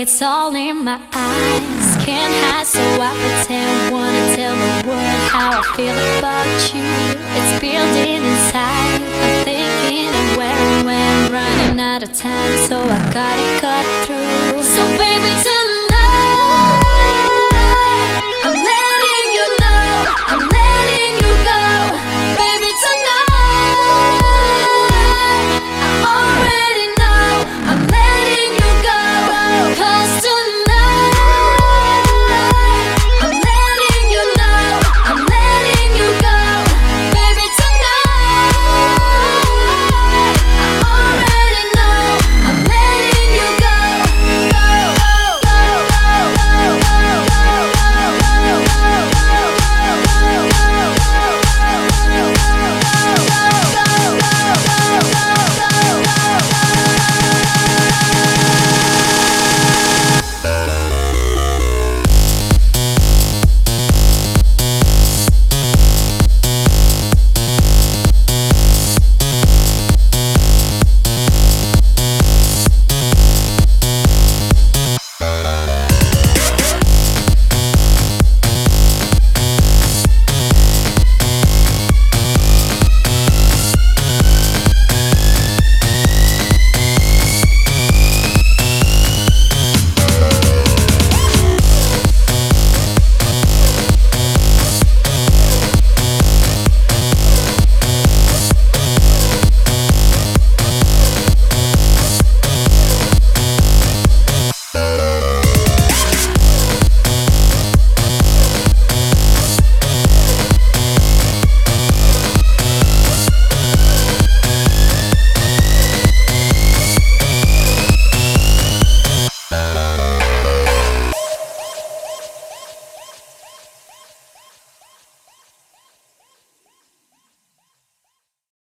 it's all in my eyes. Can't hide, so I pretend. Wanna tell the world how I feel about you. It's building inside. I'm thinking of where and when. Running out of time, so I gotta cut